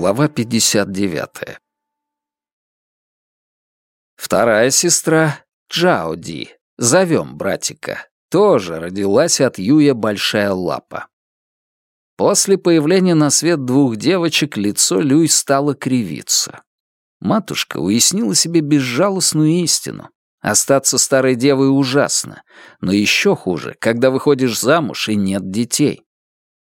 Глава 59. Вторая сестра, Джауди, зовем братика, тоже родилась от Юя Большая Лапа. После появления на свет двух девочек лицо Люй стало кривиться. Матушка уяснила себе безжалостную истину. Остаться старой девой ужасно, но еще хуже, когда выходишь замуж и нет детей.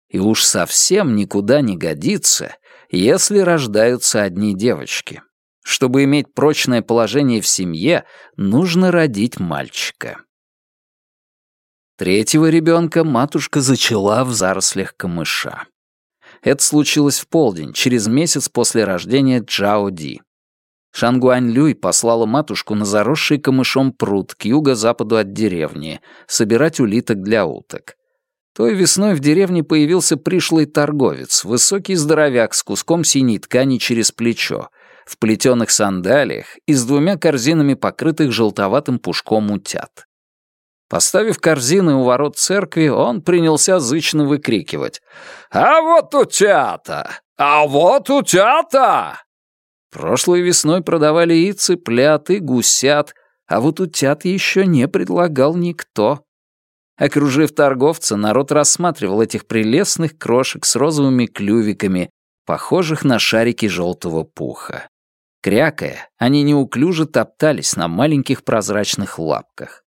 И уж совсем никуда не годится, если рождаются одни девочки. Чтобы иметь прочное положение в семье, нужно родить мальчика. Третьего ребенка матушка зачала в зарослях камыша. Это случилось в полдень, через месяц после рождения Джао Ди. Шангуань Люй послала матушку на заросший камышом пруд к юго-западу от деревни, собирать улиток для уток. Той весной в деревне появился пришлый торговец, высокий здоровяк с куском синей ткани через плечо, в плетеных сандалиях и с двумя корзинами, покрытых желтоватым пушком утят. Поставив корзины у ворот церкви, он принялся зычно выкрикивать. «А вот утята! А вот утята!» Прошлой весной продавали и цыплят, и гусят, а вот утят еще не предлагал никто. Окружив торговца, народ рассматривал этих прелестных крошек с розовыми клювиками, похожих на шарики желтого пуха. Крякая, они неуклюже топтались на маленьких прозрачных лапках.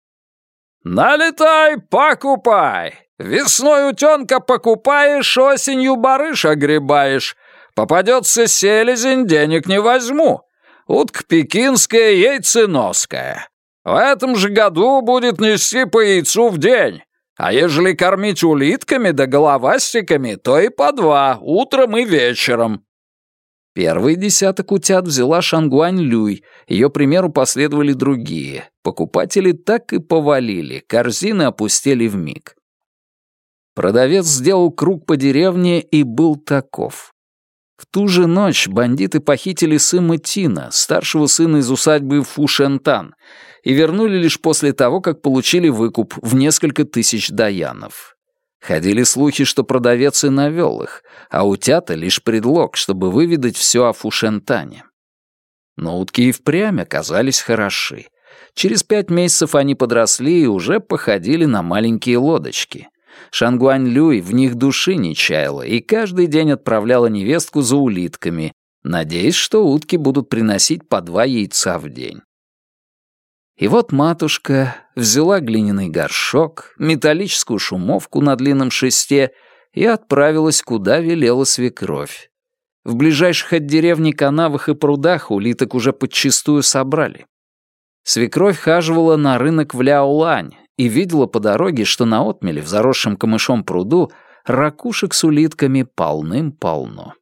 «Налетай, покупай! Весной утенка покупаешь, осенью барыш огребаешь. Попадется селезень, денег не возьму. Утка пекинская, яйценоская. В этом же году будет нести по яйцу в день. А ежели кормить улитками да головастиками, то и по два, утром и вечером». Первый десяток утят взяла Шангуань Люй, ее примеру последовали другие. Покупатели так и повалили, корзины опустели в миг. Продавец сделал круг по деревне и был таков. В ту же ночь бандиты похитили сына Тина, старшего сына из усадьбы Фушентан, и вернули лишь после того, как получили выкуп в несколько тысяч даянов. Ходили слухи, что продавец и навел их, а утята — лишь предлог, чтобы выведать все о Фушентане. Но утки и впрямь оказались хороши. Через пять месяцев они подросли и уже походили на маленькие лодочки. Шангуань Люй в них души не чаяла и каждый день отправляла невестку за улитками, надеясь, что утки будут приносить по два яйца в день. И вот матушка взяла глиняный горшок, металлическую шумовку на длинном шесте и отправилась, куда велела свекровь. В ближайших от деревни канавах и прудах улиток уже подчистую собрали. Свекровь хаживала на рынок в Ляолань и видела по дороге, что на отмеле в заросшем камышом пруду ракушек с улитками полным-полно.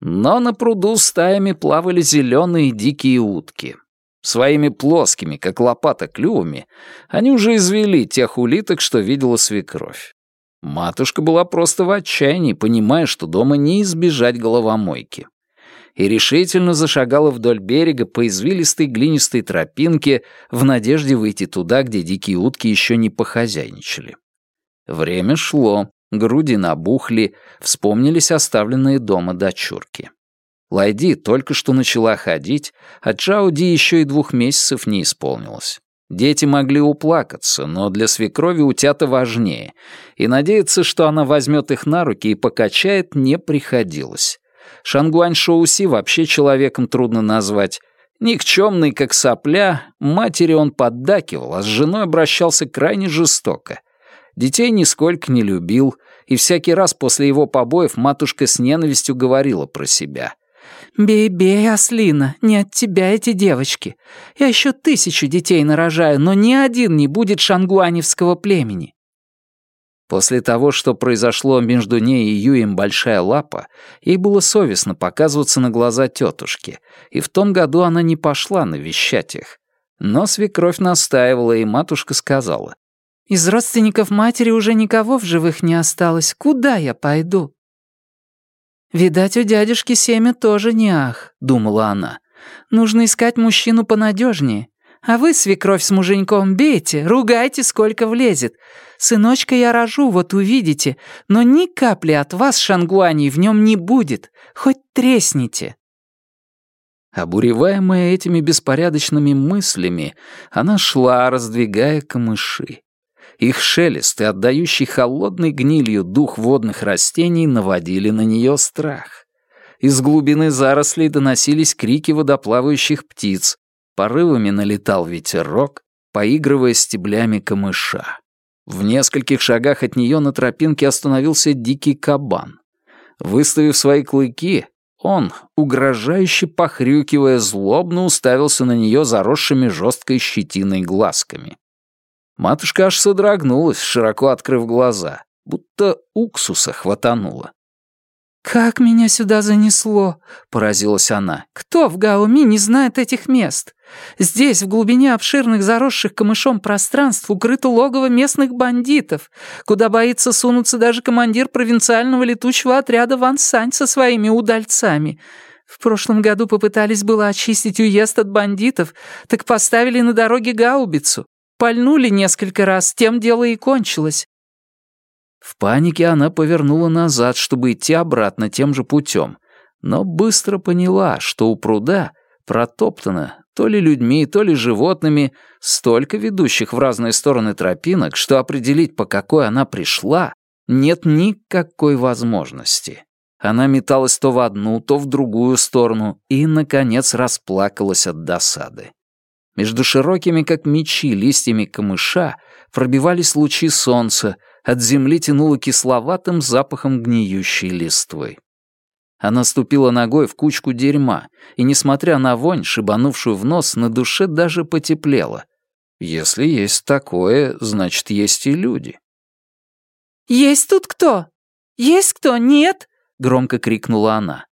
Но на пруду стаями плавали зеленые дикие утки. Своими плоскими, как лопата, клювами они уже извели тех улиток, что видела свекровь. Матушка была просто в отчаянии, понимая, что дома не избежать головомойки. И решительно зашагала вдоль берега по извилистой глинистой тропинке в надежде выйти туда, где дикие утки еще не похозяйничали. Время шло, груди набухли, вспомнились оставленные дома дочурки. Лайди только что начала ходить, а Джауди еще и двух месяцев не исполнилось. Дети могли уплакаться, но для свекрови утята важнее, и надеяться, что она возьмет их на руки и покачает, не приходилось. Шангуань Шоуси вообще человеком трудно назвать. Никчемный, как сопля, матери он поддакивал, а с женой обращался крайне жестоко. Детей нисколько не любил, и всякий раз после его побоев матушка с ненавистью говорила про себя. «Бей-бей, ослина, не от тебя эти девочки. Я еще тысячу детей нарожаю, но ни один не будет шангуаневского племени». После того, что произошло между ней и Юем Большая Лапа, ей было совестно показываться на глаза тетушки, и в том году она не пошла навещать их. Но свекровь настаивала, и матушка сказала, «Из родственников матери уже никого в живых не осталось. Куда я пойду?» «Видать, у дядюшки семя тоже не ах», — думала она. «Нужно искать мужчину понадежнее. А вы, свекровь с муженьком, бейте, ругайте, сколько влезет. Сыночка я рожу, вот увидите, но ни капли от вас, Шангуани, в нем не будет, хоть тресните». Обуреваемая этими беспорядочными мыслями, она шла, раздвигая камыши. Их шелест и отдающий холодной гнилью дух водных растений наводили на нее страх. Из глубины зарослей доносились крики водоплавающих птиц, порывами налетал ветерок, поигрывая стеблями камыша. В нескольких шагах от нее на тропинке остановился дикий кабан. Выставив свои клыки, он, угрожающе похрюкивая, злобно уставился на нее заросшими жесткой щетиной глазками. Матушка аж содрогнулась, широко открыв глаза, будто уксуса хватанула. «Как меня сюда занесло?» — поразилась она. «Кто в Гауми не знает этих мест? Здесь, в глубине обширных заросших камышом пространств, укрыто логово местных бандитов, куда боится сунуться даже командир провинциального летучего отряда Ван Сань со своими удальцами. В прошлом году попытались было очистить уезд от бандитов, так поставили на дороге гаубицу. Пальнули несколько раз, тем дело и кончилось. В панике она повернула назад, чтобы идти обратно тем же путем, но быстро поняла, что у пруда протоптано то ли людьми, то ли животными, столько ведущих в разные стороны тропинок, что определить, по какой она пришла, нет никакой возможности. Она металась то в одну, то в другую сторону и, наконец, расплакалась от досады. Между широкими, как мечи, листьями камыша пробивались лучи солнца, от земли тянуло кисловатым запахом гниющей листвы. Она ступила ногой в кучку дерьма, и, несмотря на вонь, шибанувшую в нос, на душе даже потеплело. Если есть такое, значит, есть и люди. «Есть тут кто? Есть кто? Нет?» — громко крикнула она.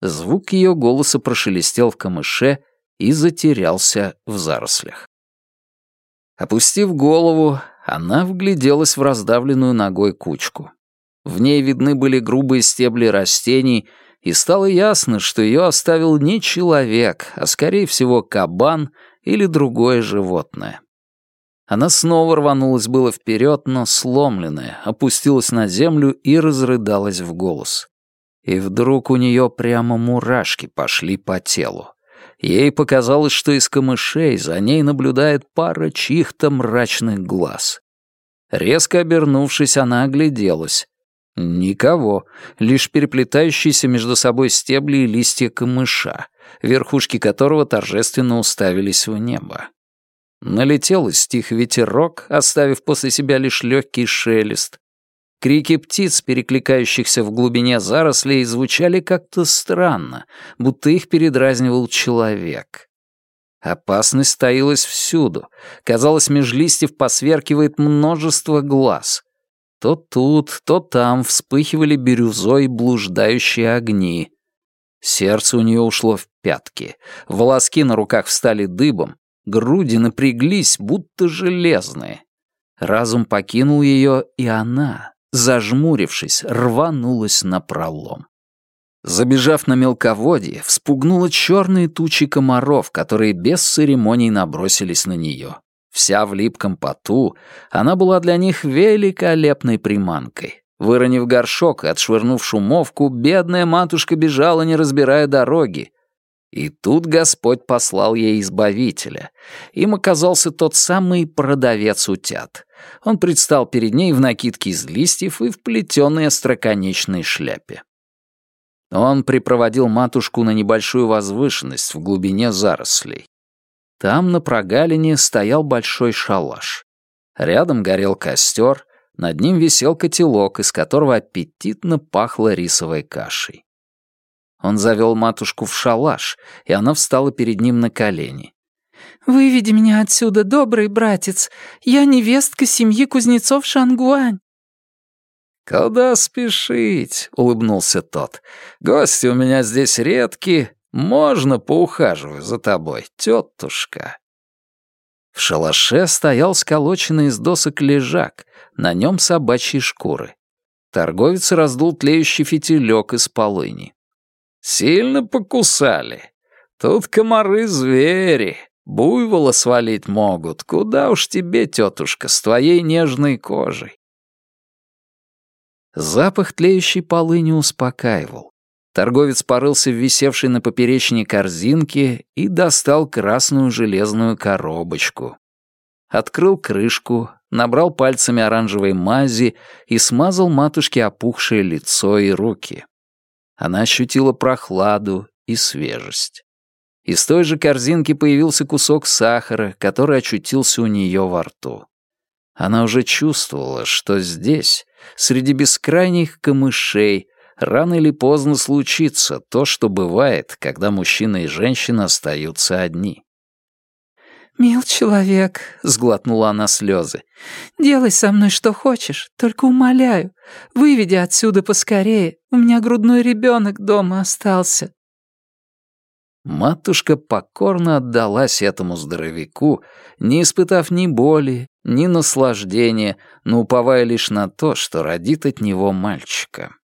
Звук ее голоса прошелестел в камыше и затерялся в зарослях. Опустив голову, она вгляделась в раздавленную ногой кучку. В ней видны были грубые стебли растений, и стало ясно, что ее оставил не человек, а, скорее всего, кабан или другое животное. Она снова рванулась было вперед, но сломленная, опустилась на землю и разрыдалась в голос. И вдруг у нее прямо мурашки пошли по телу. Ей показалось, что из камышей за ней наблюдает пара чьих-то мрачных глаз. Резко обернувшись, она огляделась. Никого, лишь переплетающиеся между собой стебли и листья камыша, верхушки которого торжественно уставились в небо. Налетел и стих ветерок, оставив после себя лишь легкий шелест. Крики птиц, перекликающихся в глубине зарослей, звучали как-то странно, будто их передразнивал человек. Опасность таилась всюду. Казалось, меж листьев посверкивает множество глаз. То тут, то там вспыхивали бирюзой блуждающие огни. Сердце у нее ушло в пятки. Волоски на руках встали дыбом, груди напряглись, будто железные. Разум покинул ее, и она, зажмурившись, рванулась на пролом. Забежав на мелководье, вспугнула черные тучи комаров, которые без церемоний набросились на нее. Вся в липком поту, она была для них великолепной приманкой. Выронив горшок и отшвырнув шумовку, бедная матушка бежала, не разбирая дороги. И тут Господь послал ей избавителя. Им оказался тот самый продавец утят. Он предстал перед ней в накидке из листьев и в плетеной остроконечной шляпе. Он припроводил матушку на небольшую возвышенность в глубине зарослей. Там на прогалине стоял большой шалаш. Рядом горел костер, над ним висел котелок, из которого аппетитно пахло рисовой кашей. Он завел матушку в шалаш, и она встала перед ним на колени. «Выведи меня отсюда, добрый братец. Я невестка семьи кузнецов Шангуань». «Куда спешить?» — улыбнулся тот. «Гости у меня здесь редкие. Можно поухаживаю за тобой, тетушка». В шалаше стоял сколоченный из досок лежак, на нем собачьи шкуры. Торговец раздул тлеющий фитилек из полыни. «Сильно покусали. Тут комары-звери. Буйвола свалить могут. Куда уж тебе, тетушка, с твоей нежной кожей. Запах тлеющей полы не успокаивал. Торговец порылся в висевшей на поперечине корзинке и достал красную железную коробочку. Открыл крышку, набрал пальцами оранжевой мази и смазал матушке опухшее лицо и руки. Она ощутила прохладу и свежесть. Из той же корзинки появился кусок сахара, который очутился у нее во рту. Она уже чувствовала, что здесь, среди бескрайних камышей, рано или поздно случится то, что бывает, когда мужчина и женщина остаются одни. «Мил человек», — сглотнула она слезы, — «делай со мной что хочешь, только умоляю, выведи отсюда поскорее, у меня грудной ребенок дома остался». Матушка покорно отдалась этому здоровяку, не испытав ни боли, ни наслаждения, но уповая лишь на то, что родит от него мальчика.